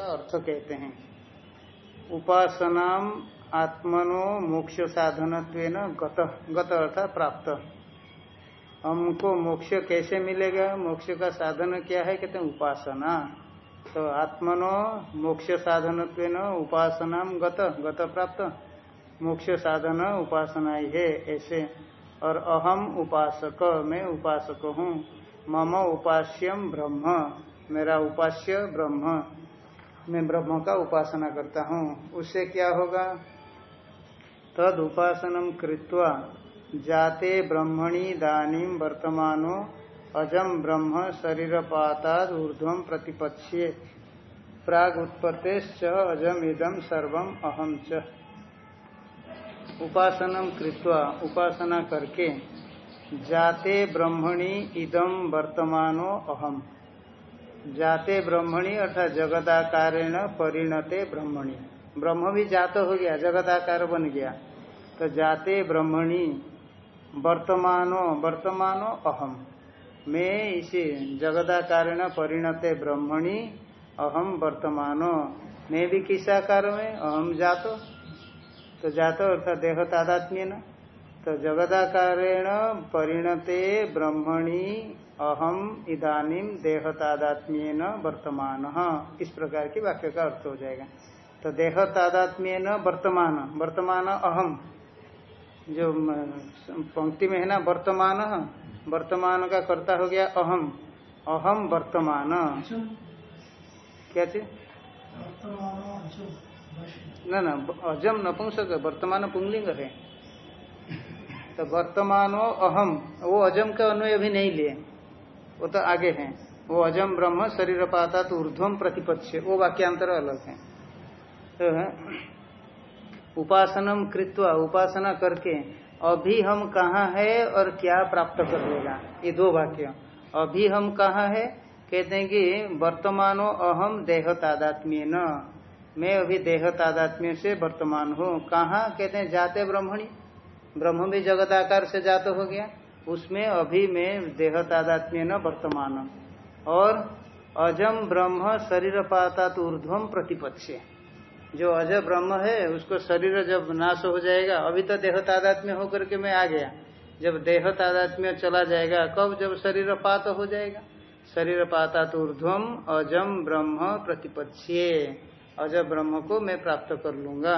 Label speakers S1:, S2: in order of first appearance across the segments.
S1: अर्थ कहते हैं उपासना आत्मनो मोक्ष साधन गत गत अर्थात प्राप्त। हमको मोक्ष कैसे मिलेगा? मोक्ष का साधन क्या है? कहते हैं, उपासना। तो आत्मनो मोक्ष साधन उपासना गत गत प्राप्त। मोक्ष साधन उपासना ही है, ऐसे। और अहम उपासक, मैं उपासक हूँ। मम उपास्यम ब्रह्म। मेरा उपास्य ब्रह्म। मैं ब्रह्म का उपासना करता हूँ। उससे क्या होगा? तद उपासनम कृत्वा जाते ब्रह्मणि दानी वर्तमानो अजम ब्रह्म शरीर पाताद ऊर्ध्व प्रतिपक्षे प्राग उत्पत्ति अजम इदम सर्वम अहम च। उपासनम कृत्वा उपासना करके जाते ब्रह्मणि इदम वर्तमानो अहम। जाते ब्रह्मणि अर्थात जगदाकारेण परिणते ब्रह्मणि। ब्रह्म भी जात हो गया, जगदाकार बन गया। तो जाते ब्रह्मणि वर्तमानो वर्तमानो अहम। मैं इसे जगदाकारेण परिणते ब्रह्मणि अहम वर्तमानो। मैं भी किस आकार में? अहम जातो। तो जातो अर्थात देह तादात्म्य न तो जगदाकारेण परिणते ब्रह्मणि अहम इदानीम देह तादात्म्य वर्तमान। इस प्रकार की वाक्य का अर्थ हो जाएगा। तो देह तादात्म्य वर्तमान वर्तमान अहम। जो पंक्ति में है ना वर्तमान वर्तमान का कर्ता हो गया अहम। अहम वर्तमान। क्या चीज़? न न अजम नपुंसक वर्तमान पुंगलिंग है। तो वर्तमान अहम, वो अजम का अन्वय अभी नहीं लिए। वो तो आगे है। वो अजम ब्रह्म शरीर पाता तो ऊर्ध्वम प्रतिपक्ष वो वाक्यांतर अलग है। तो उपासनम कृत्वा, उपासना करके, अभी हम कहाँ है और क्या प्राप्त कर लेगा? ये दो वाक्य। अभी हम कहा है? कहते हैं कि वर्तमानो अहम देह तादात्म्य न मैं अभी देह तादात्म्य से वर्तमान हूँ। कहा? कहते हैं जाते ब्रह्मणी। ब्रह्म भी जगदाकार से जात हो गया। उसमें अभी में देह तादात्म्य न वर्तमान और अजम ब्रह्म शरीर पाता तो ऊर्ध्वम प्रतिपक्ष जो अज ब्रह्म है, उसको शरीर जब नाश हो जाएगा, अभी तो देह तादात्म्य होकर के मैं आ गया। जब देह तादात्म्य चला जाएगा, कब? जब शरीर पात हो जाएगा। शरीर पाता तो ऊर्ध्वम अजम ब्रह्म प्रतिपक्ष अज ब्रह्म को मैं प्राप्त कर लूँगा।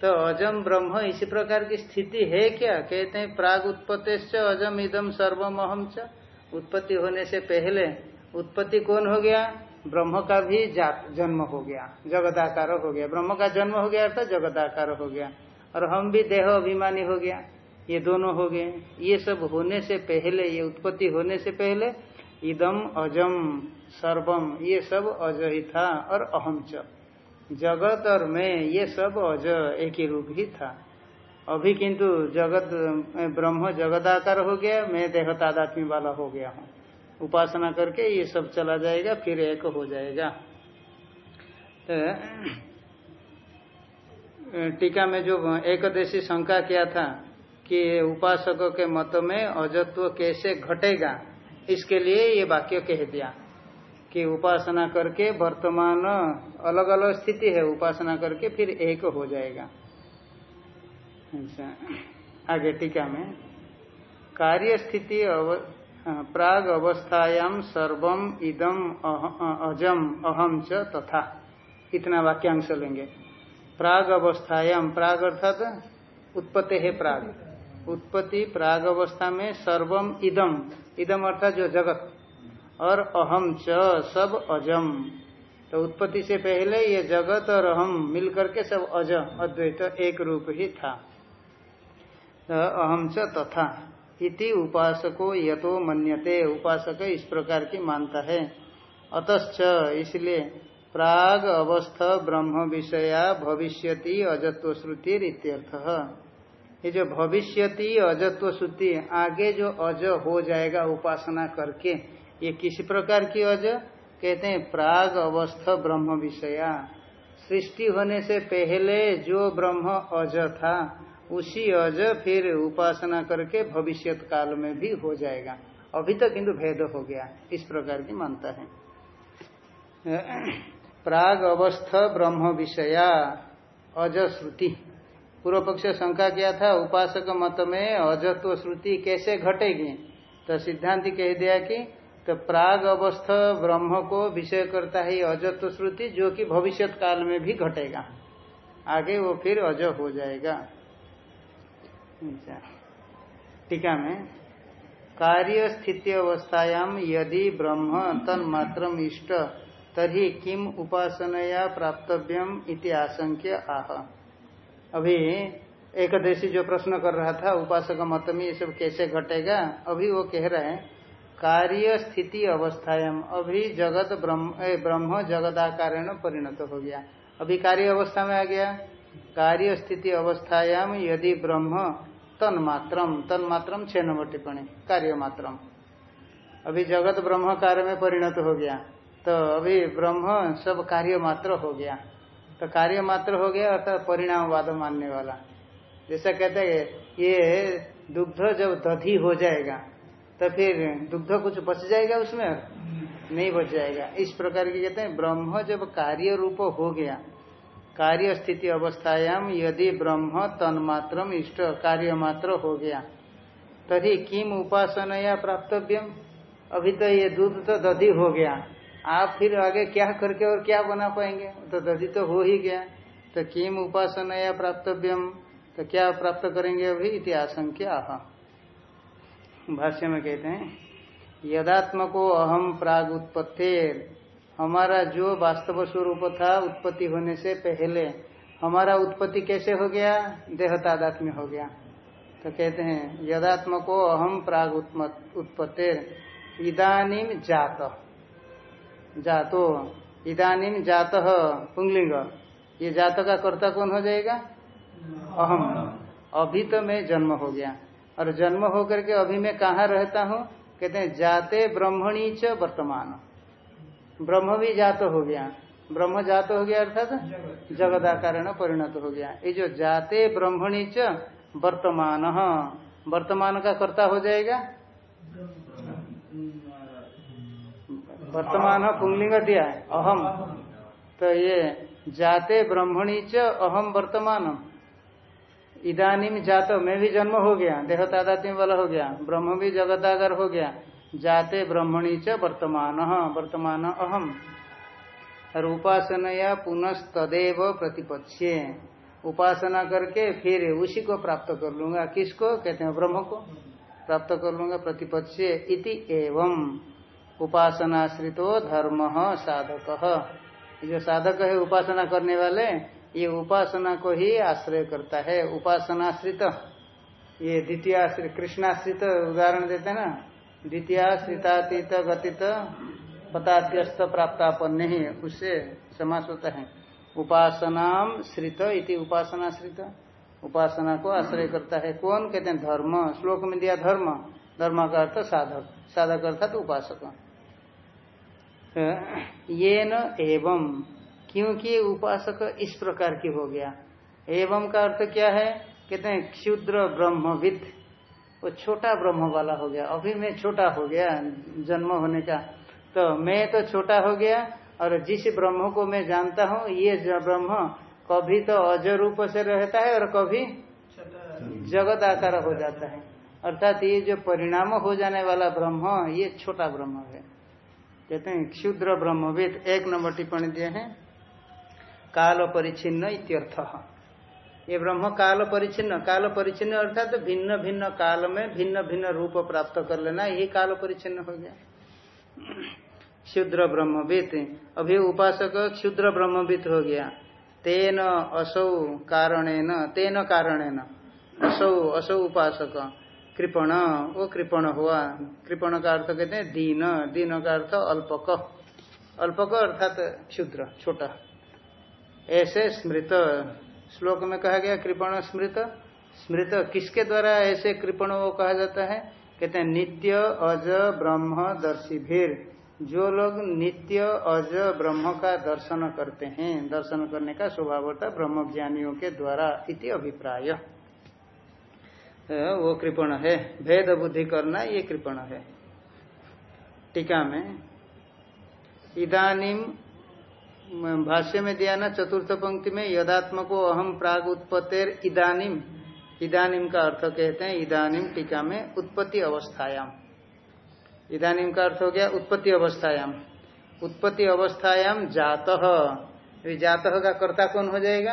S1: तो अजम ब्रह्म, इसी प्रकार की स्थिति है क्या? कहते हैं, प्राग उत्पत्ति अजम इदम सर्वम अहम च। उत्पत्ति होने से पहले उत्पत्ति कौन हो गया? ब्रह्म का भी जन्म हो गया। जगदाकार हो गया। ब्रह्म का जन्म हो गया अर्थात जगदाकार हो गया। और हम भी देह अभिमानी हो गया। ये दोनों हो गए। ये सब होने से पहले, ये उत्पत्ति होने से पहले इदम अजम, सर्वम, ये सब अज ही था और अहम च। जगत और मैं, ये सब अज एक ही रूप ही था। अभी किंतु जगत ब्रह्म जगदाकार हो गया, मैं देह तादात्मी वाला हो गया हूँ। उपासना करके ये सब चला जाएगा, फिर एक हो जाएगा। तो टीका में जो एकदेशी शंका किया था कि उपासकों के मत में अजत्व कैसे घटेगा, इसके लिए ये वाक्य कह दिया। कि उपासना करके वर्तमान अलग अलग स्थिति है उपासना करके फिर एक हो जाएगा। अच्छा आगे टीका में। कार्य स्थिति अव, प्राग अवस्थायाम सर्वम इदम अजम अहम च तथा। इतना वाक्यांश लेंगे। प्राग अवस्थायाम प्राग अर्थात उत्पत्ति है प्राग। उत्पत्ति प्राग अवस्था में सर्वम इदम इदम अर्थात जो जगत। और अहम च सब अजम। तो उत्पत्ति से पहले ये जगत और अहम मिलकर के सब अज, अद्वैत एक रूप ही था। तो अहम च तथा। इति उपासको यतो मन्यते। उपासक इस प्रकार की मानता है। अतश्च इसलिए प्राग अवस्थ ब्रह्म विषया भविष्यति अजत्व श्रुति इत्यर्थ। ये जो भविष्यति अजत्व श्रुति आगे जो अज हो जाएगा उपासना करके ये किसी प्रकार की अज कहते हैं, प्राग अवस्थ ब्रह्म विषया। सृष्टि होने से पहले जो ब्रह्म अज था, उसी अज फिर उपासना करके भविष्य काल में भी हो जाएगा। अभी तक किंतु भेद हो गया, इस प्रकार की मानता है। प्राग अवस्थ ब्रह्म विषया अजश्रुति पूर्व पक्ष शंका किया था, उपासक मत में अजत्व श्रुति कैसे घटेगी? तो सिद्धांत कह दिया कि तो प्राग अवस्थ ब्रह्म को विषय करता है अजत्व श्रुति, जो कि भविष्य काल में भी घटेगा। आगे वो फिर अज हो जाएगा। अच्छा। टीका में, कार्य स्थिति अवस्थायाम यदि ब्रह्म तन्मात्र इष्ट तरी किम उपासनया प्राप्तव्यम इति आशंक्य आह। अभी एक देशी जो प्रश्न कर रहा था, उपासक मत में ये सब कैसे घटेगा, अभी वो कह रहे हैं कार्य स्थिति अवस्थायाम अभी जगत ब्रह्म ब्रह्म जगदाकारण परिणत हो गया। अभी कार्य अवस्था में आ गया। कार्य स्थिति अवस्थायाम यदि ब्रह्म, तन्मात्रम तन्मात्रम छह नंबर टिप्पणी कार्य मात्रम अभी जगत ब्रह्म कार्य में परिणत हो गया। तो अभी ब्रह्म सब कार्य मात्र हो गया। तो कार्य मात्र हो गया अर्थात परिणामवाद मानने वाला। जैसा कहते हैं, ये दुग्ध जब दधी हो जाएगा तो फिर दुग्ध कुछ बच जाएगा उसमें? नहीं बच जाएगा। इस प्रकार की कहते हैं, ब्रह्म जब कार्य रूप हो गया, कार्य स्थिति अवस्थायाम यदि ब्रह्म तन्मात्र इष्ट कार्य मात्र हो गया, तभी किम उपासना या प्राप्तव्यम? अभी तो ये दूध तो दधी हो गया। आप फिर आगे क्या करके और क्या बना पाएँगे? तो दधी तो हो ही गया। तो किम उपासना या प्राप्तव्यम? तो क्या प्राप्त करेंगे अभी? इतिहास आह भाष्य में कहते हैं, यदात्मको अहम प्राग उत्पत्ति हमारा जो वास्तव स्वरूप था उत्पत्ति होने से पहले, हमारा उत्पत्ति कैसे हो गया? देह तादात्म्य हो गया। तो कहते हैं, यदात्मको अहम प्राग उत्पत्ति इदानीम जात। जातो इदानीम जात पुंगलिंग, ये जात का कर्ता कौन हो जाएगा? अहम अभी तो मैं जन्म हो गया। और जन्म होकर के अभी मैं कहाँ रहता हूँ? कहते हैं, जाते ब्रह्मणी च वर्तमान। ब्रह्म भी जात हो गया। ब्रह्म जात हो गया अर्थात जगदाकारण परिणत हो गया। ये जो जाते ब्रह्मणी च वर्तमान वर्तमान का कर्ता हो जाएगा? वर्तमान पुंगलिंग दिया अहम। तो ये जाते ब्रह्मणी च अहम वर्तमान। इदानीम जातो, में भी जन्म हो गया देह तादात्म्य वाला हो गया, ब्रह्म भी जगदागर हो गया, जाते ब्रह्मणी च वर्तमान वर्तमान अहम उपासना पुनः तदेव प्रतिपक्षे उपासना करके फिर उसी को प्राप्त कर लूँगा। किसको? कहते हैं ब्रह्म को। प्राप्त कर लूँगा प्रतिपक्षे इति एवं। उपासनाश्रितो धर्म साधक। जो साधक है, उपासना करने वाले ये उपासना को ही आश्रय करता है, उपासनाश्रित। ये द्वितीय कृष्णाश्रित उदाहरण देते हैं ना? द्वितीयाश्रितातीत गतित पताध्यस्त प्राप्तापन नहीं उससे समास होता है। उपासना श्रित इति उपासनाश्रित। उपासना को आश्रय करता है कौन? कहते हैं धर्म। श्लोक में दिया धर्म। धर्म का अर्थ साधक। साधक अर्थात उपासक। ये न एवं। क्योंकि उपासक इस प्रकार की हो गया। एवं का अर्थ क्या है? कहते हैं, क्षुद्र ब्रह्मविद। वो छोटा ब्रह्म वाला हो गया। अभी मैं छोटा हो गया, जन्म होने का। तो मैं तो छोटा हो गया, और जिस ब्रह्म को मैं जानता हूँ, ये ब्रह्म कभी तो अज रूप से रहता है और कभी जगत आकार हो जाता है। अर्थात ये जो परिणाम हो जाने वाला ब्रह्म, ये छोटा ब्रह्म है। कहते हैं, क्षुद्र ब्रह्मविद। एक नंबर टिप्पणी दिए हैं। काल परिचिन्न इत्यर्थ। ये ब्रह्म काल परिचिन्न काल परिचिन्न अर्थात तो भिन्न भिन्न काल में भिन्न भिन्न रूप प्राप्त कर लेना यही काल परिचिन्न हो गया। क्षुद्र ब्रह्मविद अभी उपासक क्षुद्र ब्रह्मविद हो गया। तेन असौ कारणेन, तेन कारणेन, असौ असौ उपासक। कृपण, वो कृपण हुआ। कृपण का अर्थ कहते हैं दीन दीन का अर्थ अल्पक। अल्पक अर्थात क्षुद्र, छोटा। ऐसे स्मृत, श्लोक में कहा गया कृपण स्मृत। स्मृत किसके द्वारा ऐसे कृपण वो कहा जाता है? कहते हैं, नित्य अज ब्रह्म दर्शी भीर। जो लोग नित्य अज ब्रह्म का दर्शन करते हैं, दर्शन करने का स्वभाव होता ब्रह्म ज्ञानियों के द्वारा इति अभिप्राय। वो कृपण है। भेद बुद्धि करना ये कृपण है। टीका में इदानिम भाष्य में दिया ना, चतुर्थ पंक्ति में, यदात्मको अहम प्राग उत्पत्तिर इदानिम इदानिम का अर्थ कहते हैं इदानिम टीका में उत्पत्ति अवस्थायाम इदानिम का अर्थ हो गया उत्पत्ति अवस्थायाम उत्पत्ति अवस्थायाम जात। जात का कर्ता कौन हो जाएगा?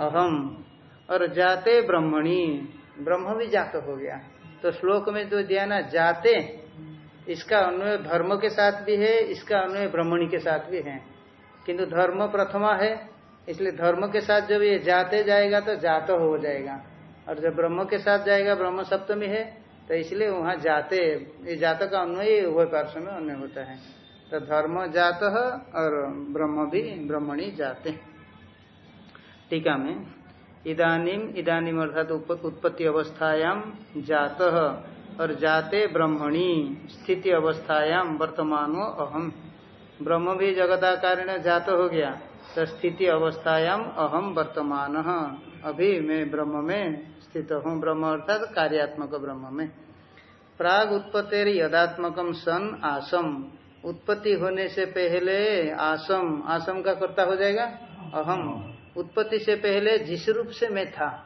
S1: अहम और जाते ब्रह्मणी। ब्रह्म भी जात हो गया। तो श्लोक में जो दिया ना, जाते, इसका अन्वय धर्म के साथ भी है, इसका अन्वय ब्रह्मणी के साथ भी है। किंतु धर्म प्रथमा है, इसलिए धर्म के साथ जब ये जाते जाएगा तो जात हो जाएगा। और जब ब्रह्म के साथ जाएगा, ब्रह्म सप्तमी है तो इसलिए वहाँ जाते, ये जात का अन्वय उभय पार्श्व में अन्वय होता है। तो धर्म जात और ब्रह्म भी ब्रह्मणी जाते टीका में, इदानीम इदानीम अर्थात उत्पत्ति अवस्थायाम जात और जाते ब्रह्मणी, स्थिति अवस्थायाम वर्तमानो अहम। ब्रह्म भी जगदाकार जात हो गया। तो स्थिति अवस्थायाम अहम वर्तमान। अभी मैं ब्रह्म में स्थित हूँ। ब्रह्म अर्थात कार्यात्मक ब्रह्म में। प्राग उत्पत्ति यदात्मकम सन आसम। उत्पत्ति होने से पहले आसम। आसम का कर्ता हो जाएगा? अहम। उत्पत्ति से पहले जिस रूप से मैं था।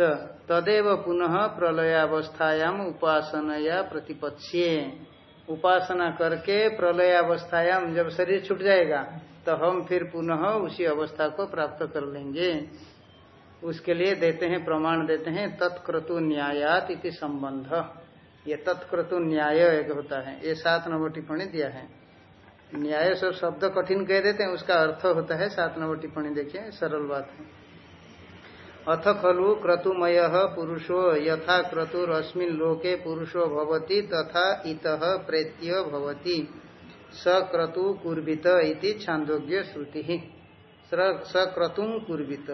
S1: तो तदेव पुनः प्रलयावस्थायाम उपासना प्रतिपक्षे उपासना करके प्रलय प्रलयावस्थायाम जब शरीर छूट जाएगा तो हम फिर पुनः उसी अवस्था को प्राप्त कर लेंगे। उसके लिए देते हैं, प्रमाण देते हैं, तत्क्रतु न्यायात इति संबंध। ये तत्क्रतु न्याय एक होता है। ये सात नंबर टिप्पणी दिया है। न्याय सब शब्द कठिन कह देते हैं, उसका अर्थ होता है सात नंबर टिप्पणी देखिए, सरल बात है। अथ खलु क्रतुमय पुरुषो यथा क्रतुरस्मिन लोके पुरुषो भवति तथा इत प्रेत्य भवति। स क्रतु कुर्बित इति छांदोग्य श्रुति। स क्रतुम कुर्बित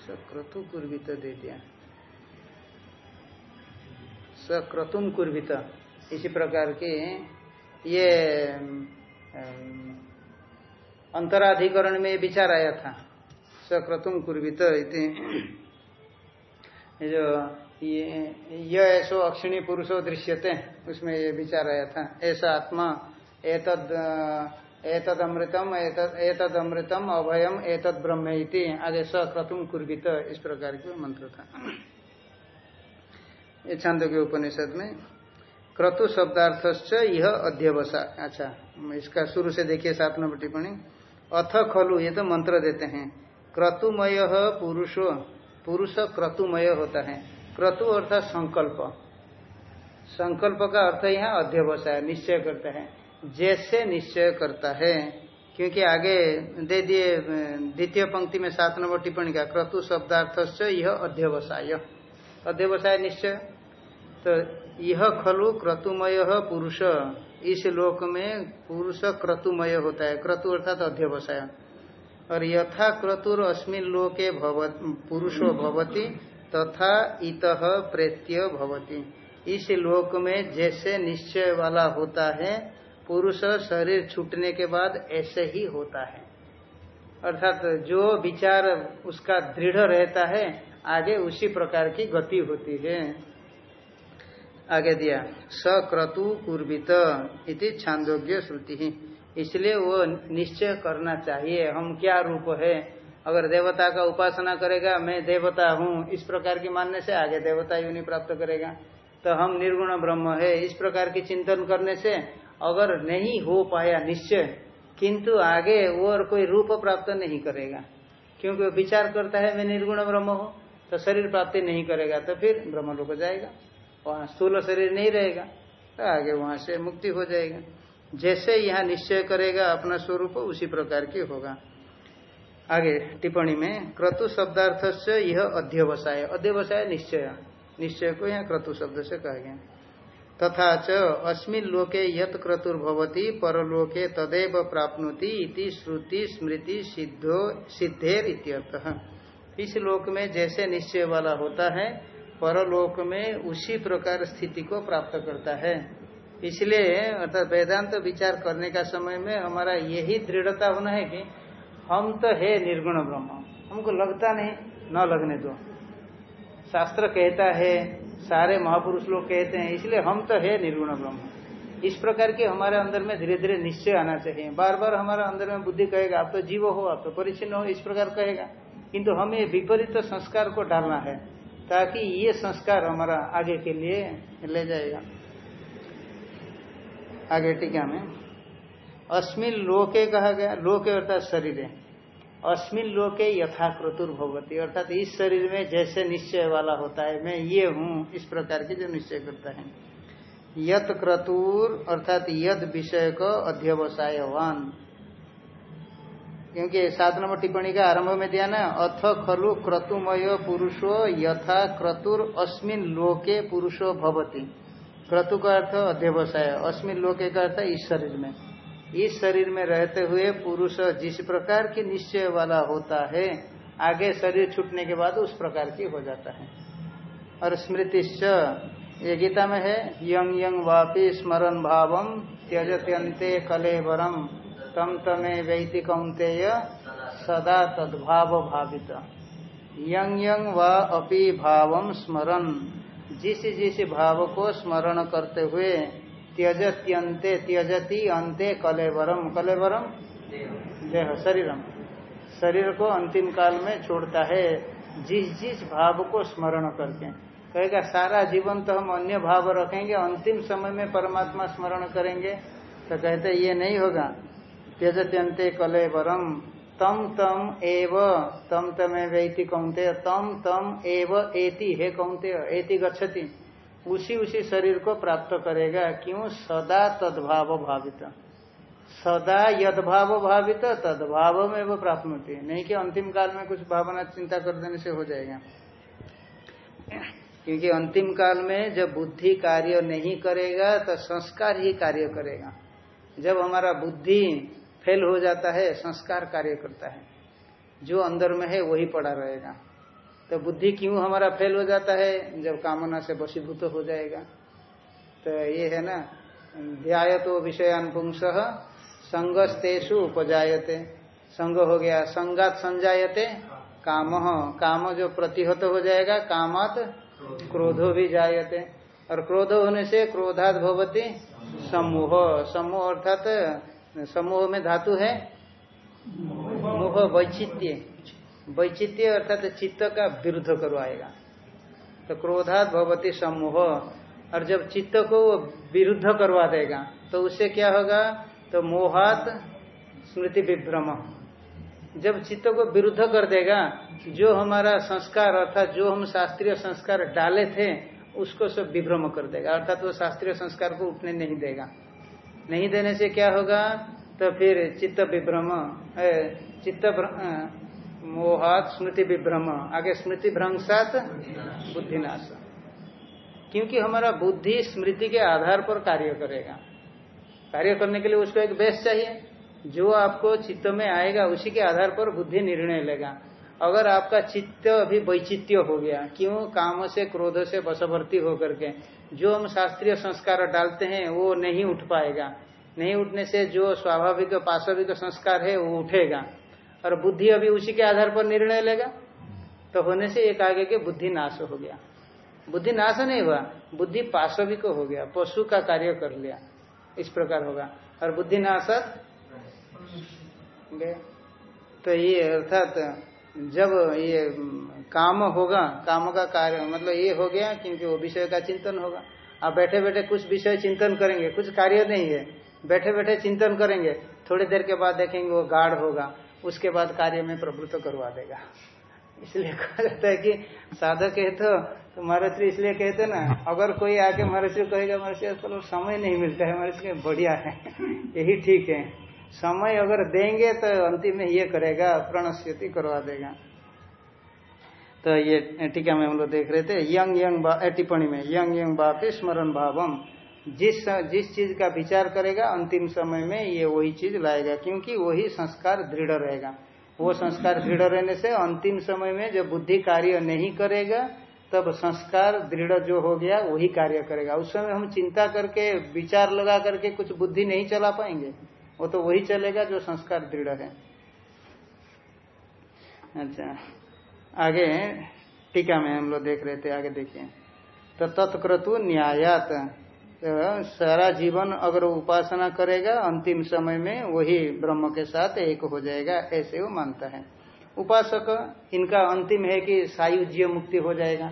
S1: सक्रतु कुर्वित दे दिया सक्रतुम कुर्वित। इसी प्रकार के ये अंतराधिकरण में विचार आया था। सक्रतुम कुर्वित जो, ये ऐसो अक्षिणी पुरुषो दृश्यते, उसमें ये विचार आया था। ऐसा आत्मा, एतद अमृतम एतद अमृतम अभयम, एतद ब्रह्म इति, आगे स क्रतुम कुर्बित इस प्रकार के मंत्र था। ये छांद के उपनिषद में, क्रतु शब्दार्थ यह अध्यवसा। अच्छा इसका शुरू से देखिए सात नंबर टिप्पणी। अथ खलु, ये तो मंत्र देते हैं। क्रतुमय पुरुषो, पुरुष क्रतुमय होता है। क्रतु अर्थात संकल्प। संकल्प का अर्थ यहाँ अध्यवसाय, निश्चय करता है। जैसे निश्चय करता है, क्योंकि आगे दे दिए, द्वितीय पंक्ति में सात नंबर टिप्पणी का, क्रतु शब्दार्थ यह अध्यवसाय। अध्यवसाय निश्चय। तो यह खलु क्रतुमय पुरुष। इस लोक में पुरुष क्रतुमय होता है। क्रतु अर्थात अध्यवसाय। और यथा क्रतुर अस्मिन लोके पुरुषो भवती, तथा इत प्रेत्य भवती। इस लोक में जैसे निश्चय वाला होता है, पुरुष शरीर छूटने के बाद ऐसे ही होता है। अर्थात जो विचार उसका दृढ़ रहता है, आगे उसी प्रकार की गति होती है। आगे दिया सक्रतु कुर्बित इति छांदोग्य श्रुति। इसलिए वो निश्चय करना चाहिए। हम क्या रूप है? अगर देवता का उपासना करेगा, मैं देवता हूँ, इस प्रकार की मानने से आगे देवता यूनि प्राप्त करेगा। तो हम निर्गुण ब्रह्म है, इस प्रकार की चिंतन करने से अगर नहीं हो पाया निश्चय, किंतु आगे वो और कोई रूप प्राप्त नहीं करेगा। क्योंकि वो विचार करता है, मैं निर्गुण ब्रह्म हूँ। तो शरीर प्राप्ति नहीं करेगा तो फिर ब्रह्म लोग जाएगा। वहाँ स्थूल शरीर नहीं रहेगा तो आगे वहाँ से मुक्ति हो जाएगा। जैसे यहाँ निश्चय करेगा अपना स्वरूप, उसी प्रकार की होगा। आगे, टिप्पणी में, क्रतु शब्दार्थ से यह अध्यवसाय। अध्यवसाय निश्चय। निश्चय को यहाँ क्रतु शब्द से कहा गया। तथा च, अस्मिन लोके यत क्रतुर्भवती, परलोके तदेव प्राप्नुति इति श्रुति, स्मृति, सिद्धो, सिद्धेर इत्यर्थ। इस लोक में जैसे निश्चय वाला होता है, परलोक में उसी प्रकार स्थिति को प्राप्त करता है। इसलिए अर्थात वेदांत तो विचार करने का समय में हमारा यही दृढ़ता होना है कि हम तो है निर्गुण ब्रह्म। हमको लगता नहीं, न लगने दो। शास्त्र कहता है, सारे महापुरुष लोग कहते हैं, इसलिए हम तो है निर्गुण ब्रह्म। इस प्रकार के हमारे अंदर में धीरे धीरे निश्चय आना चाहिए। बार बार हमारे अंदर में बुद्धि कहेगा, आप तो जीव हो, आप तो परिचिन हो, इस प्रकार कहेगा। किंतु हमें विपरीत संस्कार को डालना है, ताकि ये संस्कार हमारा आगे के लिए ले जाएगा। आगे टीका में। अस्मिन लोके कहा गया, लोके अर्थात शरीर। अस्मिन लोके यथाक्रतुर भगवती अर्थात इस शरीर में जैसे निश्चय वाला होता है, मैं ये हूँ, इस प्रकार के जो निश्चय करता है। यत क्रतुर अर्थात यद विषय को अध्यवसायवान। क्योंकि सात नंबर टिप्पणी का आरंभ में दिया ना, अथ खलु क्रतुमय पुरुषो यथा क्रतुर अस्मिन लोके पुरुषो भवती। क्रतु का अर्थ अध्यवसाय अस्मिन लोके का अर्थ इस शरीर में। इस शरीर में रहते हुए पुरुष जिस प्रकार की निश्चय वाला होता है, आगे शरीर छूटने के बाद उस प्रकार की हो जाता है। और स्मृतिश्च, ये गीता में है यंग यंग वापी स्मरण भावम त्यजत्यंते कलेवरम तम तमे वैति सदा तद्भाव भावित यंग यंग व अपि भावम स्मरण जिस जिस भाव को स्मरण करते हुए त्यजत्यंते त्यजती अंते कलेवरम कलेवरम? देह। शरीरम। शरीर को अंतिम काल में छोड़ता है। जिस जिस भाव को स्मरण करके। कहेगा सारा जीवन तो हम अन्य भाव रखेंगे अंतिम समय में परमात्मा स्मरण करेंगे। तो कहते ये नहीं होगा। त्यजत्यंते कलेवरम तम तम एव, तम तमे वेति कौंते तम तम एव एति, हे कौंते एति गच्छति। उसी उसी शरीर को प्राप्त करेगा, क्यों? सदा तद्भाव भावित। सदा यदभाव भावित तद्भाव में वो प्राप्त होती है नहीं कि अंतिम काल में कुछ भावना चिंता कर देने से हो जाएगा। क्योंकि अंतिम काल में जब बुद्धि कार्य नहीं करेगा तो संस्कार ही कार्य करेगा। जब हमारा बुद्धि फेल हो जाता है, संस्कार कार्य करता है। जो अंदर में है, वही पड़ा रहेगा। तो बुद्धि क्यों हमारा फेल हो जाता है? जब कामना से वशीभूत हो जाएगा। तो ये है ना ध्याय तो विषयानुपुंस संगस्तेषु उपजायते। संग हो गया, संगात संजायते, काम काम जो प्रतिहत हो जाएगा, कामात क्रोधो भी जायते। और क्रोध होने से क्रोधात भवती समूह समूह अर्थात समूह में धातु है? मोह वैचित्य वैचित्य अर्थात तो चित्त का विरुद्ध करवाएगा तो क्रोधात भगवती समूह। और जब चित्त को वो विरुद्ध करवा देगा तो उससे क्या होगा? तो मोहात स्मृति विभ्रम। जब चित्त को विरुद्ध कर देगा, जो हमारा संस्कार अर्थात जो हम शास्त्रीय संस्कार डाले थे, उसको सब विभ्रम कर देगा। अर्थात वो शास्त्रीय संस्कार को उठने नहीं देगा। नहीं देने से क्या होगा? तो फिर चित्त विभ्रम चित्त मोहात स्मृति विभ्रम। आगे स्मृति भ्रंशात बुद्धिनाश। क्योंकि हमारा बुद्धि स्मृति के आधार पर कार्य करेगा। कार्य करने के लिए उसको एक बेस चाहिए। जो आपको चित्त में आएगा, उसी के आधार पर बुद्धि निर्णय लेगा। अगर आपका चित्त अभी वैचित्य हो गया क्यों काम से क्रोध से बसवर्ती होकर के जो हम शास्त्रीय संस्कार डालते हैं वो नहीं उठ पाएगा। नहीं उठने से जो स्वाभाविक पाशविक संस्कार है वो उठेगा। और बुद्धि अभी उसी के आधार पर निर्णय लेगा। तो होने से एक आगे के बुद्धि नाश हो गया। बुद्धि नाश नहीं हुआ बुद्धि पाशविक हो गया पशु का कार्य कर लिया। इस प्रकार होगा। और बुद्धि नाश? तो ये अर्थात जब ये काम होगा काम का कार्य मतलब ये हो गया क्योंकि वो विषय का चिंतन होगा। आप बैठे बैठे कुछ विषय चिंतन करेंगे कुछ कार्य नहीं है। बैठे बैठे चिंतन करेंगे थोड़ी देर के बाद देखेंगे वो गाढ़ होगा उसके बाद कार्य में प्रवृत्त करवा देगा। इसलिए कहा जाता है कि साधक है तो, तो महर्षि इसलिए कहते ना अगर कोई आके महर्षि कहेगा महर्षि समय नहीं मिलता है महर्षि बढ़िया है यही ठीक है। समय अगर देंगे तो अंतिम में ये करेगा, प्रणश्यति करवा देगा। तो ये टीका में हम लोग देख रहे थे, यंग यंग टिप्पणी में, यंग यंग बापी स्मरण भावम। जिस जिस चीज़ का विचार करेगा, अंतिम समय में ये वही चीज़ लाएगा, क्योंकि वही संस्कार दृढ़ रहेगा। वो संस्कार दृढ़ रहने से अंतिम समय में जब बुद्धि कार्य नहीं करेगा, तब संस्कार दृढ़ जो हो गया, वही कार्य करेगा। उस समय हम चिंता करके, विचार लगा करके कुछ बुद्धि नहीं चला पाएँगे। वो तो वही चलेगा जो संस्कार दृढ़ है। अच्छा आगे टीका में हम लोग देख रहे थे, आगे देखिए। तो तत्क्रतु न्यायात तो सारा जीवन अगर उपासना करेगा, अंतिम समय में वही ब्रह्म के साथ एक हो जाएगा, ऐसे वो मानता है। उपासक, इनका अंतिम है कि सायुज्य मुक्ति हो जाएगा।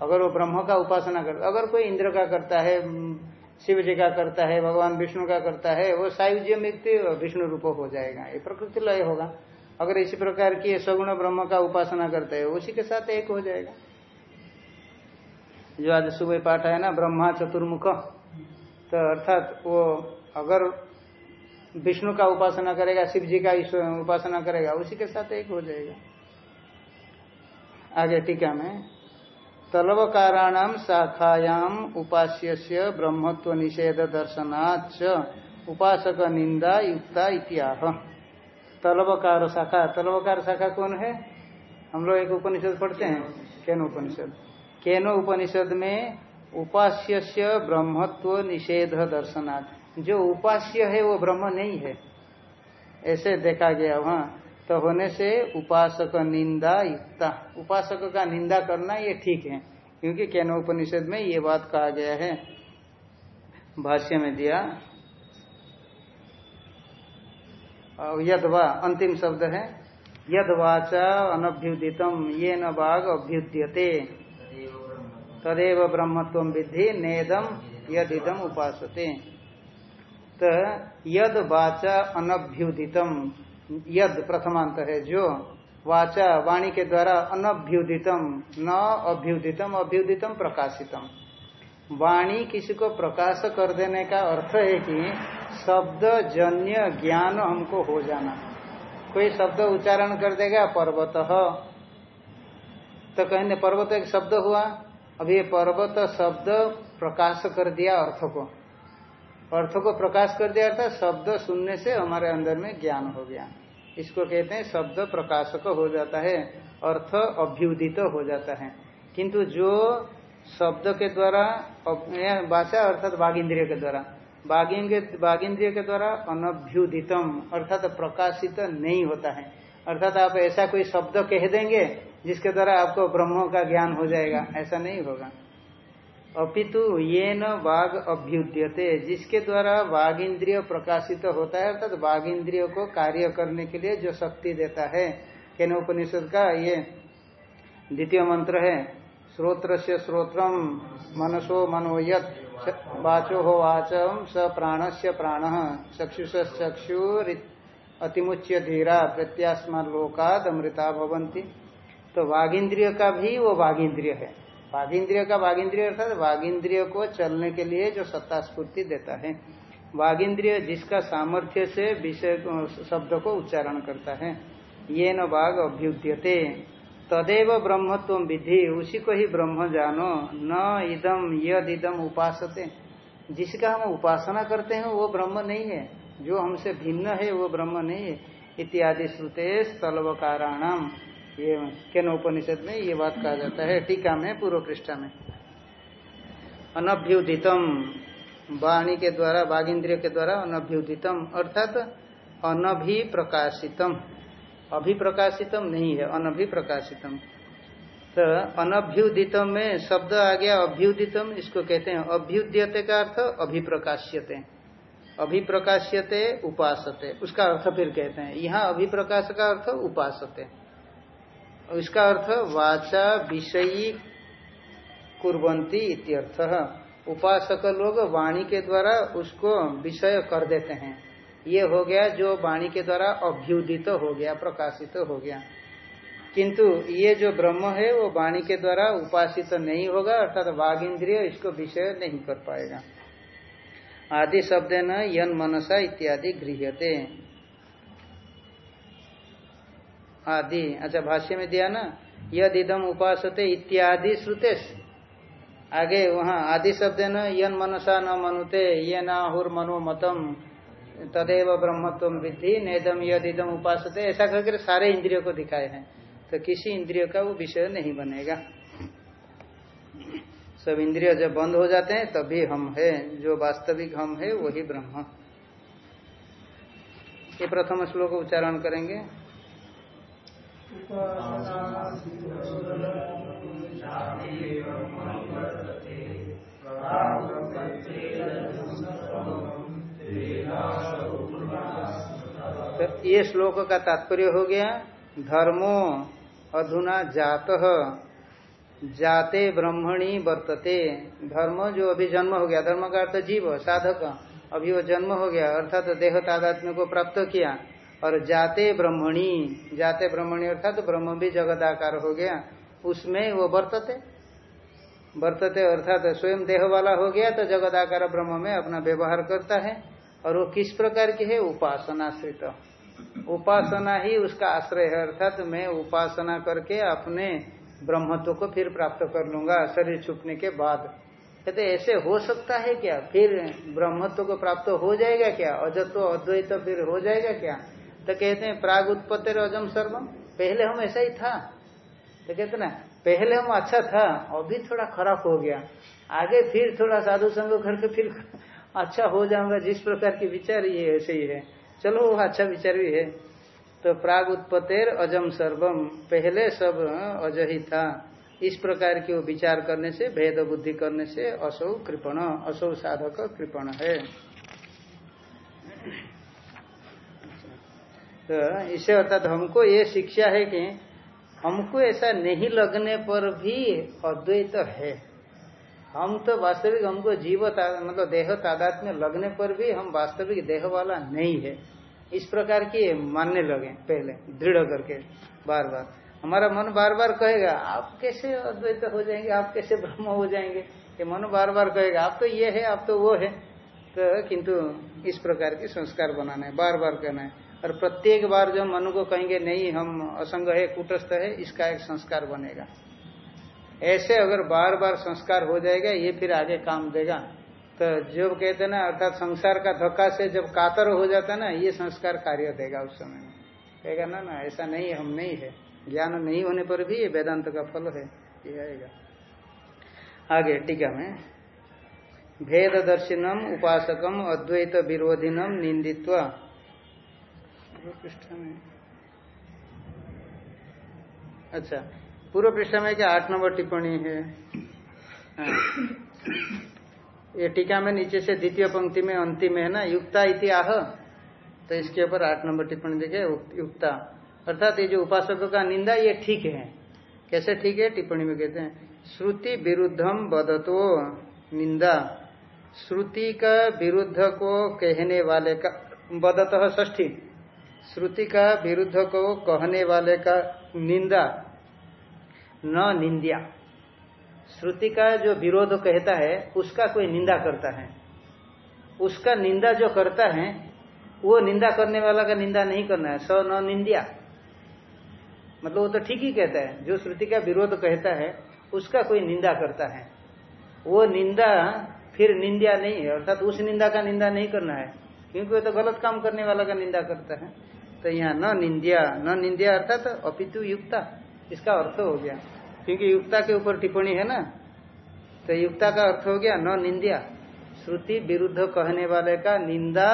S1: अगर वो ब्रह्म का उपासना कर, अगर कोई इंद्र का करता है शिव जी का करता है, भगवान विष्णु का करता है, वो सायुज्य मुक्ति विष्णु रूप हो जाएगा। ये प्रकृति लय होगा। अगर इसी प्रकार की सगुण ब्रह्म का उपासना करते हैं, उसी के साथ एक हो जाएगा। जो आज सुबह पाठ है ना, ब्रह्मा चतुर्मुख तो अर्थात वो अगर विष्णु का उपासना करेगा, शिव जी का उपासना करेगा, उसी के साथ एक हो जाएगा। आगे टीका में तलवकाराणाम शाखायाम उपास्य ब्रह्मत्व निषेध दर्शनाच उपासक निंदा युक्ता इत्याह। तलवकार शाखा तलवकार शाखा कौन है? हम लोग एक उपनिषद पढ़ते हैं, कैन उपनिषद? केनो उपनिषद में उपास्य ब्रह्मत्व निषेध दर्शनाथ जो उपास्य है, वो ब्रह्म नहीं है। ऐसे देखा गया वहाँ। तो होने से उपासक निंदा युक्ता उपासक का निंदा करना ये ठीक है, क्योंकि केनो उपनिषद में ये बात कहा गया है। भाष्य में दिया। यदवा, अंतिम शब्द है, यदवाचा अनभ्युदितम ये न बाघ अभ्युद्यते। तदेव ब्रह्मत्व विधि नेदम यदिदम उपासते। तो यद वाचा अनभ्युदितम यद प्रथमांत है जो वाचा वाणी के द्वारा अनभ्युदितम, न अभ्युदितम अभ्युदितम प्रकाशितम। वाणी किसी को प्रकाश कर देने का अर्थ है कि शब्द जन्य ज्ञान हमको हो जाना। कोई शब्द उच्चारण कर देगा, पर्वत। तो कहेंगे, पर्वत एक शब्द हुआ। अब ये पर्वत शब्द प्रकाश कर दिया अर्थ को। अर्थ को प्रकाश कर दिया अर्थात शब्द सुनने से हमारे अंदर में ज्ञान हो गया। इसको कहते हैं शब्द प्रकाशक हो जाता है, अर्थ अभ्युदित तो हो जाता है। किंतु जो शब्द के द्वारा भाषा अर्थात बाघ इंद्रिय के द्वारा बाघ इंद्रिय के द्वारा अनभ्युदितम, अर्थात प्रकाशित नहीं होता है। अर्थात आप ऐसा कोई शब्द कह देंगे, जिसके द्वारा आपको ब्रह्मों का ज्ञान हो जाएगा। ऐसा नहीं होगा। अपितु ये न बाघ अभ्युद्यते, जिसके द्वारा बाघ इंद्रिय प्रकाशित तो होता है, अर्थात बाघ इंद्रियों को कार्य करने के लिए जो शक्ति देता है। केन उपनिषद का ये द्वितीय मंत्र है श्रोत्र से श्रोत्रम मनसो मनोयत वाचो हो वाचम स प्राण से प्राण चक्षुष अतिमुच्य धीरा प्रत्यास्मा लोकाद अमृता भवंती तो वागिंद्रिय का भी वो वागिंद्रिय है। वागिंद्रिय का वागिंद्रिय अर्थात वागिंद्रिय को चलने के लिए जो सत्ता स्फूर्ति देता है। वागिंद्रिय जिसका सामर्थ्य से विषय शब्द को उच्चारण करता है। ये न बाघ अभ्युद्यते। तदेव ब्रह्मत्व विधि, उसी को ही ब्रह्म जानो। न इदम यद इदम उपासते। जिसका हम उपासना करते हैं, वो ब्रह्म नहीं है। जो हमसे भिन्न है, वो ब्रह्म नहीं है। इत्यादि श्रुते तलवकाराणाम ये केन उपनिषद में ये बात कहा जाता है, टीका में, पूर्व पृष्ठा में। अनभ्युदितम, वाणी के द्वारा बाघ इंद्रिय के द्वारा अनभ्युदितम, अर्थात अनभिप्रकाशितम। अभिप्रकाशितम नहीं है, अनभिप्रकाशितम। तो अनभ्युदितम में शब्द आ गया, अभ्युदितम, इसको कहते हैं अभ्युद्यते का अर्थ अभिप्रकाश्यते। अभिप्रकाश्यते, उपासते, उसका अर्थ फिर कहते हैं। यहाँ अभिप्रकाश का अर्थ उपासते। इसका अर्थ वाचा विषयी कुरबंती इत्यर्थ। उपासक लोग वाणी के द्वारा उसको विषय कर देते हैं। ये हो गया जो वाणी के द्वारा अभ्युदित तो हो गया, प्रकाशित तो हो गया। किंतु ये जो ब्रह्म है, वो वाणी के द्वारा उपासित तो नहीं होगा, अर्थात वाघ इंद्रिय इसको विषय नहीं कर पाएगा। आदि शब्द न यन मनसा इत्यादि गृहते आदि। अच्छा भाष्य में दिया ना यद इदम उपासते इत्यादि श्रुतेश। आगे वहाँ आदि शब्द न, यन मनसा न मनुते, ये नाहुर मनो मतम, तदेव ब्रह्मत्व विधि नेदम यद इदम उपासते, ऐसा करके सारे इंद्रियों को दिखाए हैं। तो किसी इंद्रियों का वो विषय नहीं बनेगा। सब इंद्रिय जब बंद हो जाते हैं, तभी हम है, जो वास्तविक हम है, वही ब्रह्म। ये प्रथम श्लोक उच्चारण करेंगे। तो ये श्लोक का तात्पर्य हो गया, धर्मो अधुना जात, जाते ब्रह्मणी वर्तते। धर्म जो अभी जन्म हो गया, धर्म का अर्थ जीव, साधक, अभी वो जन्म हो गया, अर्थात तो देह तादात्म्य को प्राप्त किया। और जाते ब्रह्मणी जाते ब्रह्मणी अर्थात तो ब्रह्म भी जगदाकार हो गया, उसमें वो वर्तते। वर्तते अर्थात तो स्वयं देह वाला हो गया तो जगदाकार ब्रह्म में अपना व्यवहार करता है। और वो किस प्रकार की है? उपासनाश्रित। उपासना ही उसका आश्रय है। अर्थात तो मैं उपासना करके अपने ब्रह्मत्व को फिर प्राप्त कर लूँगा, शरीर छुपने के बाद। कहते ऐसे हो सकता है क्या? फिर ब्रह्मत्व को प्राप्त हो जाएगा क्या? अजत्व, अद्वैत फिर हो जाएगा क्या? तो कहते हैं, प्राग उत्पत्ति अजम सर्वम। पहले हम ऐसा ही था। तो कहते ना, पहले हम अच्छा था अभी थोड़ा खराब हो गया। आगे फिर थोड़ा साधु संग करके फिर अच्छा हो जाऊँगा, जिस प्रकार की विचार ये ऐसे ही है। चलो, वो अच्छा विचार भी है। तो प्राग उत्पत्तिर अजम सर्वम, पहले सब अज ही था। इस प्रकार की वो विचार करने से, भेद बुद्धि करने से, असौ कृपण, असौ साधक कृपण है। तो इससे अर्थात हमको ये शिक्षा है कि हमको ऐसा नहीं लगने पर भी अद्वैत तो है। हम तो वास्तविक हमको जीव मतलब देह तादात में लगने पर भी हम वास्तविक देह वाला नहीं है। इस प्रकार की मानने लगे पहले, दृढ़ करके बार बार हमारा मन बार बार कहेगा, आप कैसे अद्वैत तो हो जाएँगे? आप कैसे ब्रह्म हो जाएँगे? ये मन बार बार कहेगा, आप तो ये है, आप तो वो है। तो किंतु इस प्रकार की संस्कार बनाना है बार बार कहना है। और प्रत्येक बार जो मन को कहेंगे, नहीं, हम असंग है, कुटस्थ है, इसका एक संस्कार बनेगा। ऐसे अगर बार बार संस्कार हो जाएगा, ये फिर आगे काम देगा। तो जब कहते ना, अर्थात संसार का धक्का से जब कातर हो जाता ना, ये संस्कार कार्य देगा उस समय में। कहेगा ना ना, ऐसा नहीं हम नहीं है। ज्ञान नहीं होने पर भी ये वेदांत का फल है, ये आएगा। आगे, टीका में भेद दर्शिनम उपासकम, अद्वैत विरोधिनम, निंदित्व पृष्ठ में। अच्छा पूर्व पृष्ठ में क्या आठ नंबर टिप्पणी है? हाँ। ये टीका में नीचे से द्वितीय पंक्ति में अंतिम है ना, युक्ता इति आह। तो इसके ऊपर आठ नंबर टिप्पणी देखे युक्ता। अर्थात ये जो उपासकों का निंदा, ये ठीक है। कैसे ठीक है? टिप्पणी में कहते हैं, श्रुति विरुद्धम बदतो निंदा। श्रुति का विरुद्ध को कहने वाले का बदत ष्ठी श्रुति का विरुद्ध को कहने वाले का निंदा, न निंदिया। श्रुति का जो विरोध कहता है, उसका कोई निंदा करता है। उसका निंदा जो करता है, वो निंदा करने वाला का निंदा नहीं करना है। स न निंदिया। मतलब वो तो ठीक ही कहता है। जो श्रुति का विरोध कहता है, उसका कोई निंदा करता है। वो निंदा फिर निंदा नहीं है अर्थात उस निंदा का निंदा नहीं करना है। क्योंकि वो तो गलत काम करने वाला का निंदा करता है। तो यहाँ न निंदिया न निंदिया अर्थात अपितु युक्ता इसका अर्थ हो गया। क्योंकि युक्ता के ऊपर टिप्पणी है ना? तो युक्ता का अर्थ हो गया न निंदिया। श्रुति विरुद्ध कहने वाले का निंदा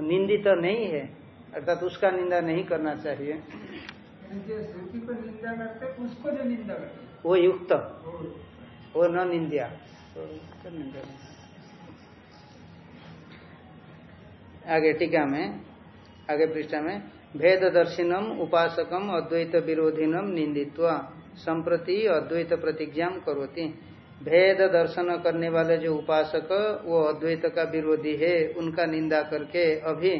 S1: निंदित तो नहीं है अर्थात उसका निंदा नहीं करना चाहिए।
S2: को निंदा करते उसको जो निंदा करते।
S1: वो युक्त। वो न निंदिया। आगे टीका में आगे पृष्ठा में। भेद दर्शिनम उपासकम, अद्वैत विरोधिनम निंदित्वा, संप्रति अद्वैत प्रतिज्ञा करोती। भेद दर्शन करने वाले जो उपासक, वो अद्वैत का विरोधी है, उनका निंदा करके अभी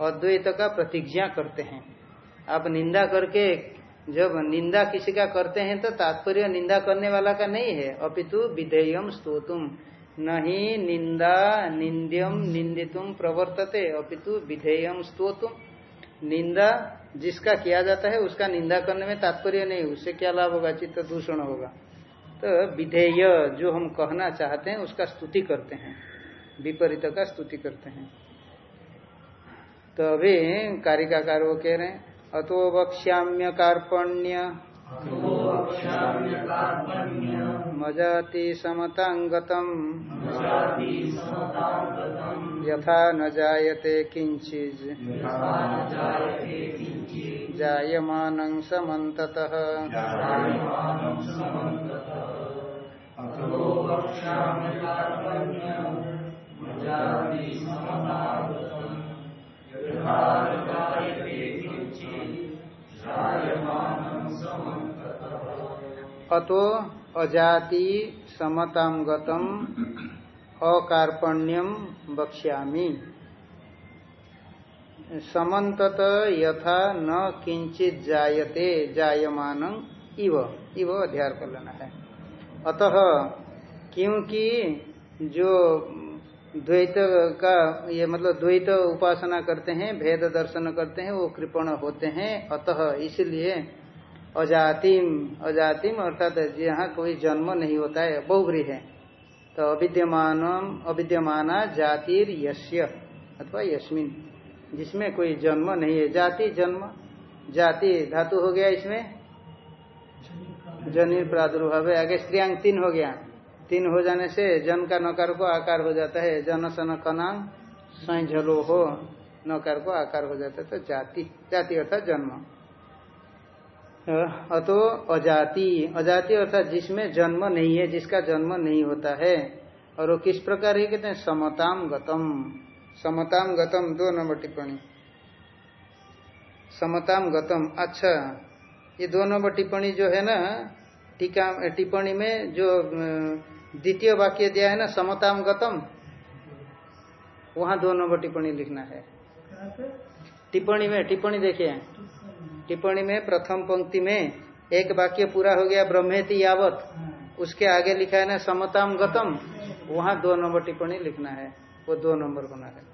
S1: अद्वैत का प्रतिज्ञा करते हैं। आप निंदा करके, जब निंदा किसी का करते हैं तो तात्पर्य निंदा करने वाला का नहीं है। अपितु विधेयम स्तोतुम। नहीं निंदा निंद्यम निंदितुम प्रवर्तते। अपितु विधेयम स्तोतुम। निंदा जिसका किया जाता है, उसका निंदा करने में तात्पर्य नहीं, उससे क्या लाभ होगा? चित्त दूषण होगा। तो विधेय जो हम कहना चाहते हैं, उसका स्तुति करते हैं। विपरीत का स्तुति करते हैं। तो अभी कारिकाकार वो कह रहे हैं, अतो वक्ष्याम्य कार्पण्य अजाति समतांगतम यथा न जायते किंचिज जायमानं समन्ततः अतो अजाति समताम गतम अकार्पण्यम बक्ष्यामि समन्तत यथा न किंचित जायते, जायमान इव। इव अध्यार कर लेना है। अतः क्योंकि जो द्वैत का ये मतलब द्वैत उपासना करते हैं, भेद दर्शन करते हैं, वो कृपण होते हैं। अतः इसलिए अजातिम अजातिम अर्थात जहाँ कोई जन्म नहीं होता है बहुग्री है। तो अविद्यमान अविद्यमाना जातिर यश्य अथवा यस्मिन, जिसमें कोई जन्म नहीं है। जाति जन्म, जाति धातु हो गया इसमें। जनिर प्रादुर्भाव है। आगे स्त्रियांग तीन हो गया। तीन हो जाने से जन का नकार को आकार हो जाता है। जन सन कनांग संझलो हो नकार को आकार हो जाता है। तो जाति जाति अर्थात जन्म। अतो अजाति। अजाति अर्थात जिसमें जन्म नहीं है जिसका जन्म नहीं होता है। और वो किस प्रकार ही कहते हैं समताम गतम समताम गतम दो नंबर टिप्पणी। समताम गतम अच्छा। ये दो नंबर टिप्पणी जो है ना टीका टिप्पणी में जो द्वितीय वाक्य दिया है ना समताम गतम वहाँ दो नंबर टिप्पणी लिखना है। टिप्पणी में टिप्पणी देखिए। टिप्पणी में, प्रथम पंक्ति में, एक वाक्य पूरा हो गया, ब्रह्मेति यावत। उसके आगे लिखा है ना समताम गतम। वहाँ दो नंबर टिप्पणी लिखना है। वो दो नंबर होना है।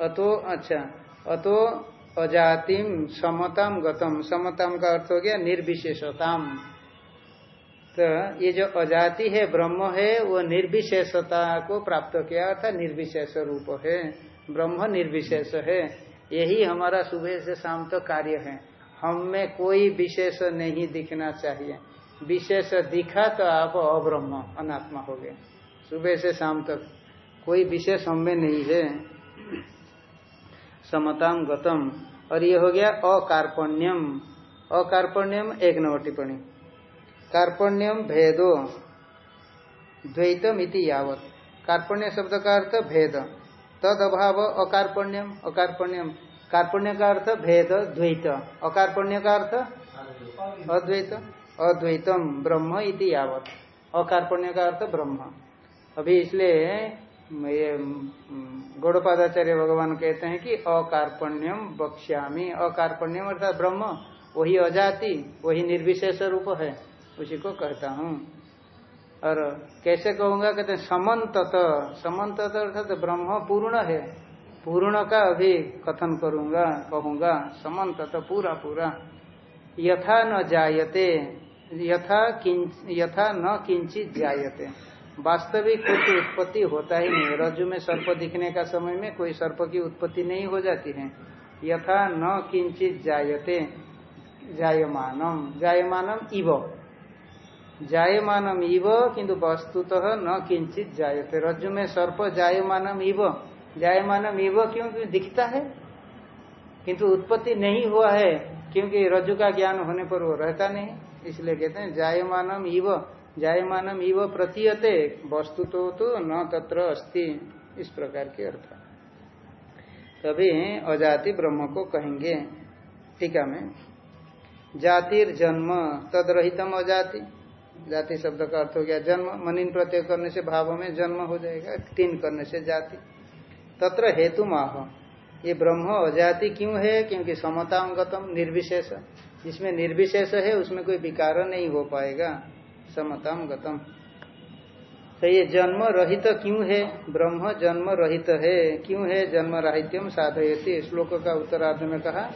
S1: अतो अच्छा अतो अजातिम समताम गतम। समताम का अर्थ हो गया निर्विशेषताम तो ये जो अजाति है, ब्रह्म है, वो निर्विशेषता को प्राप्त किया, अर्थात निर्विशेष रूप है। ब्रह्म निर्विशेष है। यही हमारा सुबह से शाम तक कार्य है। हम में कोई विशेष नहीं दिखना चाहिए। विशेष दिखा तो आप अब्रह्म, अनात्मा हो गए। सुबह से शाम तक कोई विशेष हम में नहीं है। समताम गतम। और ये हो गया अकार्पण्यम। अकार्पण्यम एक नंबर टिप्पणी। कार्पण्यम भेदो। द्वैतम इति यावत। कार्पण्य शब्द का अर्थ भेद। तद अभाव अकार्पण्यम अकार्पण्यम। कार्पण्य का अर्थ भेद, द्वैत। अकार्पण्य का अर्थ? अद्वैत। अद्वैतम, ब्रह्म इति यावत। अकार्पण्य का अर्थ ब्रह्म। अभी इसलिए ये गौड़पादाचार्य भगवान कहते हैं कि अकार्पण्यम बक्ष्यामी अकार्पण्यम अर्थात ब्रह्म। वही अजाति, वही निर्विशेष रूप है। उसी को कहता हूँ। और कैसे कहूँगा, कहते समन्तत समन्तत अर्थात ब्रह्म पूर्ण है। पूर्ण का अभी कथन करूँगा, कहूँगा, समन्तत पूरा पूरा। यथा न जायते, यथा यथा न किंचित जायते। वास्तविक कुछ उत्पत्ति होता ही नहीं। रज्जु में सर्प दिखने का समय में कोई सर्प की उत्पत्ति नहीं हो जाती है। यथा न किंचित जायते, जायमानम जायमानम इव। जायमानम इव किंतु वस्तुतः न किंचित जायते। रज्जु में सर्प जायमानम इव। जायमानम इव क्योंकि दिखता है? किंतु उत्पत्ति नहीं हुआ है क्योंकि रज्जु का ज्ञान होने पर वो रहता नहीं। इसलिए कहते हैं जायमानम इव। जायमानम इव प्रतीयते वस्तु तो, न तत्र अस्ति। इस प्रकार के अर्थ। तभी अजाति ब्रह्म को कहेंगे टीका में जातिर जन्म तदरहितम अजाति। जाति शब्द का अर्थ हो गया जन्म, मनिन प्रत्यय करने से भाव में जन्म हो जाएगा, तीन करने से जाति। तत्र हेतु माह ये ब्रह्म अजाति क्यों है? क्योंकि समताम गतम निर्विशेष। जिसमें निर्विशेष है, उसमें कोई विकार नहीं हो पाएगा। समताम गतम तो ये जन्म रहित क्यों है? ब्रह्म जन्म रहित है। क्यों है? जन्म राहित्यम साधयती। श्लोक का उत्तरार्ध में कहा,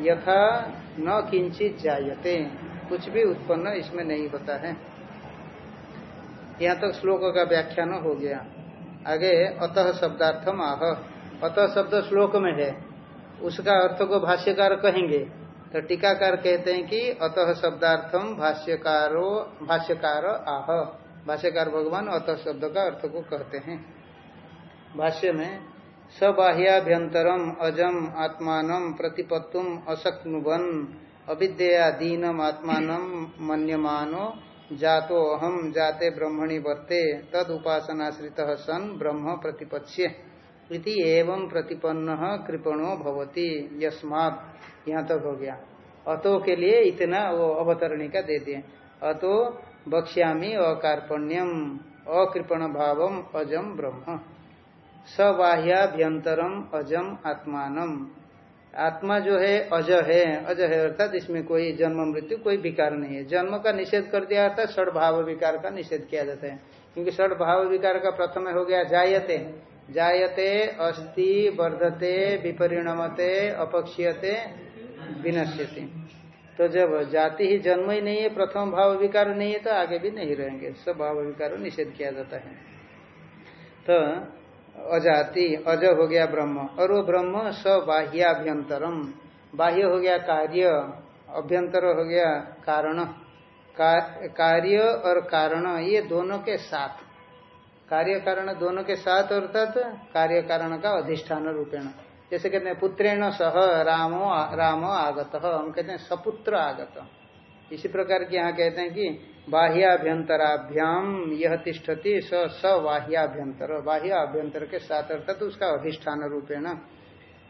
S1: यथा न किंचित जायते। कुछ भी उत्पन्न इसमें नहीं होता है। यहाँ तक तो श्लोक का व्याख्यान हो गया। आगे, अतः शब्दार्थम आह। अतः शब्द श्लोक में है। उसका अर्थ को भाष्यकार कहेंगे। तो टीकाकार कहते हैं कि अतः शब्दार्थम भाष्यकारो, भाष्यकार आह। भाष्यकार भगवान अतः शब्द का अर्थ को कहते हैं। भाष्य में, सबाह्याभ्यंतरम अजम आत्मान प्रतिपत्तुम अशक्नुवन अविद्या दीनम आत्मान मन्यमानो, जातो अहम, जाते ब्रह्मणि वर्ते, तद उपासनाश्रित सन ब्रह्म प्रतिपत्स्य। इति एवं प्रतिपन्न कृपणो भवती, यस्मात्। यहाँ तक हो गया। अतो के लिए इतना वो अवतरणी का दे दिए। अतो बक्ष्यामी अकार्पण्यम अकृपण भावम अजम ब्रह्म। सबाह्याभ्यंतरम अजम आत्मानम। आत्मा जो है अज है अज है, अर्थात इसमें कोई जन्म, मृत्यु, कोई विकार नहीं है। जन्म का निषेध कर दिया था षड भाव विकार का निषेध किया जाता है। क्योंकि षड भाव विकार का प्रथम हो गया जायते। जायते, अस्ति, वर्धते, विपरिणमते, अपक्षीयते, विनश्यति। तो जब जाति ही जन्म ही नहीं है, प्रथम भाव विकार नहीं है तो आगे भी नहीं रहेंगे। सब भाव विकार निषेध किया जाता है। तो अजाति, अज हो गया ब्रह्म। और वो ब्रह्म सबाह्याभ्यंतरम। बाह्य हो गया कार्य, अभ्यंतर हो गया कारण। कार्य और कारण, ये दोनों के साथ। कार्य कारण दोनों के साथ अर्थात कार्य कारण का अधिष्ठान रूपेण। जैसे कहते हैं, पुत्रेण सह रामो राम आगत। हम कहते हैं, सपुत्र आगत। इसी प्रकार की यहाँ कहते हैं कि बाह्याभ्यंतराभ्याम, यह तिष्ठति स सबाह्याभ्यंतर बाह्य अभ्यंतर के साथ अर्थात उसका अधिष्ठान रूपेण।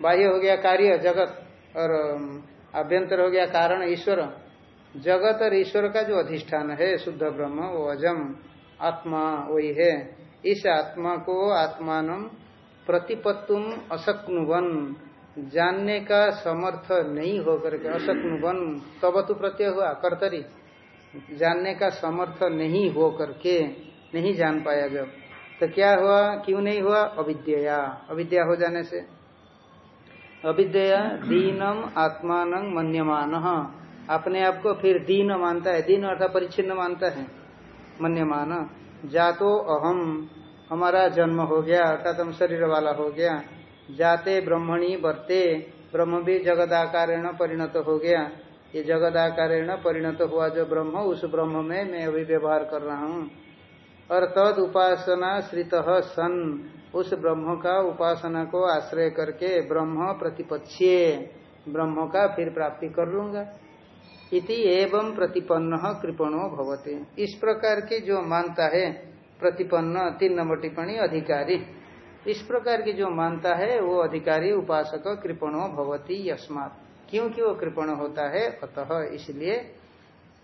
S1: बाह्य हो गया कार्य, जगत, और अभ्यंतर हो गया कारण, ईश्वर। जगत और ईश्वर का जो अधिष्ठान है, शुद्ध ब्रह्म, वो अजम, आत्मा, वही है। इस आत्मा को आत्मान प्रतिपत्तुम असक्नुवन। जानने का समर्थ नहीं होकर के असक्नुवन तब तो प्रत्यय हुआ, कर्तरी। जानने का समर्थ नहीं हो करके नहीं जान पाया जब तो क्या हुआ? क्यों नहीं हुआ? अविद्या अविद्या हो जाने से। अविद्या दीनम आत्मान मन्यमान। अपने आप को फिर दीन मानता है। दीन अर्थात परिच्छिन्न मानता है। मन्यमान। जातो अहम। हमारा जन्म हो गया, अर्थात हम शरीर वाला हो गया। जाते ब्रह्मणी बरते ब्रह्म भी जगदाकार परिणत हो गया। ये जगदाकारेण परिणत हुआ जो ब्रह्म, उस ब्रह्म में मैं अभी व्यवहार कर रहा हूँ। और तद उपासना श्रित सन, उस ब्रह्म का उपासना को आश्रय करके ब्रह्म प्रतिपक्षे ब्रह्म का फिर प्राप्ति कर लूँगा। इति एवं प्रतिपन्न कृपणो भवते। इस प्रकार की जो मानता है, प्रतिपन्न, तीन नंबर टिप्पणी, अधिकारी। इस प्रकार की जो मानता है, वो अधिकारी, उपासक, कृपणो भवती यस्मात्। क्योंकि वो कृपण होता है? अतः इसलिए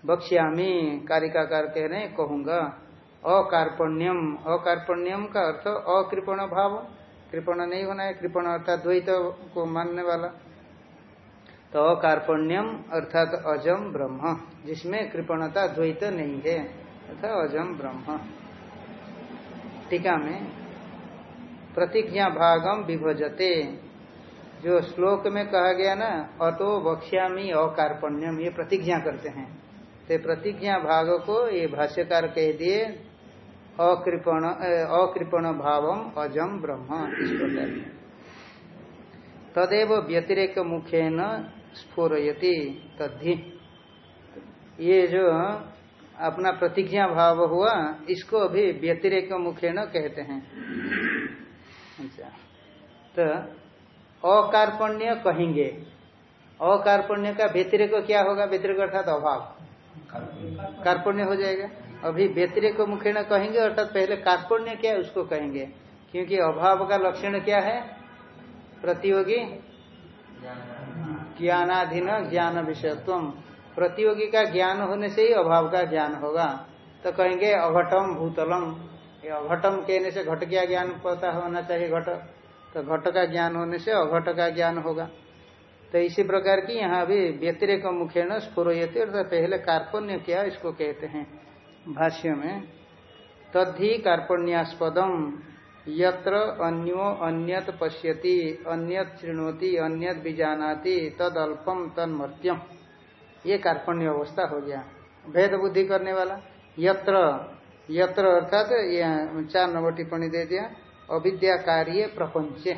S1: बक्ष्यामी, कारिकाकार कह रहे कहूँगा, अकार्पण्यम। अकार्पण्यम का अर्थ अकृपण भाव। कृपण नहीं होना है, कृपण अर्थात द्वैत को मानने वाला। तो अकार्पण्यम अर्थात अजम ब्रह्म, जिसमें कृपणता द्वैत नहीं है। अर्थात अजम ब्रह्म। टीका में प्रतिज्ञा भागम विभजते। जो श्लोक में कहा गया ना, अतो बक्ष्यामी अकार्पण्यम, ये प्रतिज्ञा करते हैं। तो प्रतिज्ञा भाग को ये भाष्यकार कह दिए, अकृपण अकृपण भावम अजम ब्रह्म, इस प्रकार। तदेव व्यतिरेक मुखेन स्फुरयति तद्धि। ये जो अपना प्रतिज्ञा भाव हुआ, इसको अभी व्यतिरेक मुखेन कहते हैं। अच्छा तो अकार्पण्य कहेंगे। अकार्पण्य का व्यतिरिक क्या होगा? व्यतिरिक अर्थात अभाव। कार्पण्य हो जाएगा। अभी व्यतिरिक मुखे न कहेंगे, अर्थात पहले कार्पण्य क्या है उसको कहेंगे। क्योंकि अभाव का लक्षण क्या है? प्रतियोगी? ज्ञानाधीन, ज्ञान विषयत्व। प्रतियोगी का ज्ञान होने से ही अभाव का ज्ञान होगा। तो कहेंगे अघटम भूतलम अघटम कहने से घट क्या ज्ञान पता होना चाहिए घट। तो घट का ज्ञान होने से अघट का ज्ञान होगा। तो इसी प्रकार की यहाँ अभी व्यतिरेक मुखेण स्फुरयते, अर्थात पहले कार्पण्य क्या इसको कहते हैं भाष्य में। तद्धि कार्पण्यास्पदम यत्र अन्यो अन्यत पश्यति, अन्यत चृणोति अन्यत बीजानाति तद अल्पम तन्मर्त्यम। ये कार्पण्य अवस्था हो गया। भेद बुद्धि करने वाला, यत्र यत्र अर्थात चार नंबर टिप्पणी दे दिया अविद्या कार्य प्रपंच।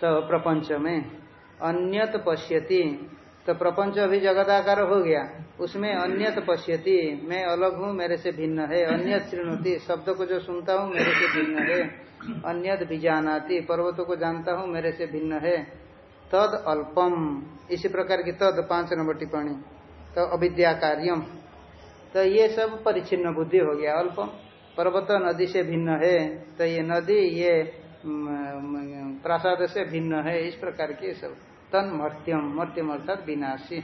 S1: तो प्रपंच में अन्यत पश्यति तो प्रपंच अभी जगदाकार हो गया। उसमें अन्यत पश्यति, मैं अलग हूँ, मेरे से भिन्न है। अन्यत श्रृणती, शब्द को जो सुनता हूँ, मेरे से भिन्न है। अन्यत बीजानाती, पर्वतों को जानता हूँ, मेरे से भिन्न है। तद अल्पम, इसी प्रकार की तद पाँच नंबर टिप्पणी। तो अविद्या कार्यम तो ये सब परिचिन्न बुद्धि हो गया अल्पम पर्वत नदी से भिन्न है तो ये नदी, ये प्रासाद से भिन्न है, इस प्रकार के सब। तन मर्त्यम मर्त्यम अर्थात विनाशी।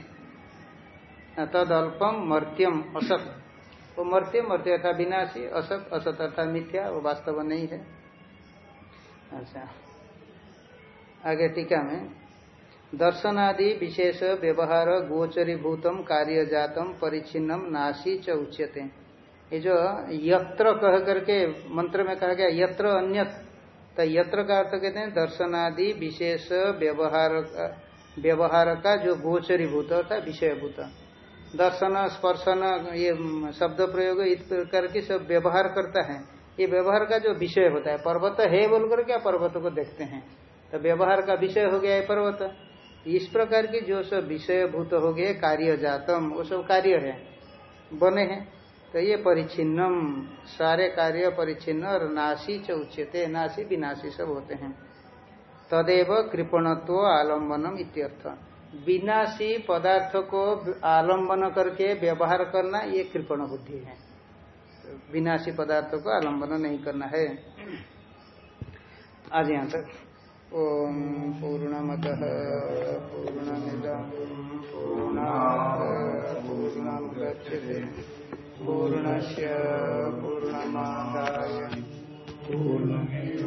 S1: तद अल्पम मर्त्यम असत। वो मर्त्य मर्त्य था विनाशी, असत असत अर्थात मिथ्या, वो वास्तव नहीं है। अच्छा। आगे टीका में दर्शनादि विशेष व्यवहार गोचरीभूतम कार्य जातम परिचिन्नम नाशी च उच्यते। ये जो यत्र कह करके मंत्र में कहा गया, यत्र अन्यत तो यत्र का अर्थ कहते हैं दर्शनादि विशेष व्यवहार व्यवहार का जो गोचरीभूत अर्थात विषयभूत। दर्शन, स्पर्शन, ये शब्द प्रयोग इस प्रकार की सब व्यवहार करता है। ये व्यवहार का जो विषय होता है, पर्वत है बोलकर क्या पर्वत को देखते हैं? तो व्यवहार का विषय हो गया है पर्वत। इस प्रकार की जो सब विषय भूत हो गए कार्य जातम वो सब कार्य है, बने हैं। तो ये परिचिन्नम सारे कार्य परिचिन्न और नाशी च उच्यते नाशी विनाशी सब होते हैं। तदेव कृपणत्व आलम्बनम इत्यर्थ। विनाशी पदार्थ को आलंबन करके व्यवहार करना, ये कृपण बुद्धि है। विनाशी पदार्थ को आलंबन नहीं करना है। आज यहाँ तक। ॐ पूर्णमदः पूर्णमिदं पूर्णात् पूर्णं गच्छति। पूर्णस्य पूर्णमादाय। पूर्णमेव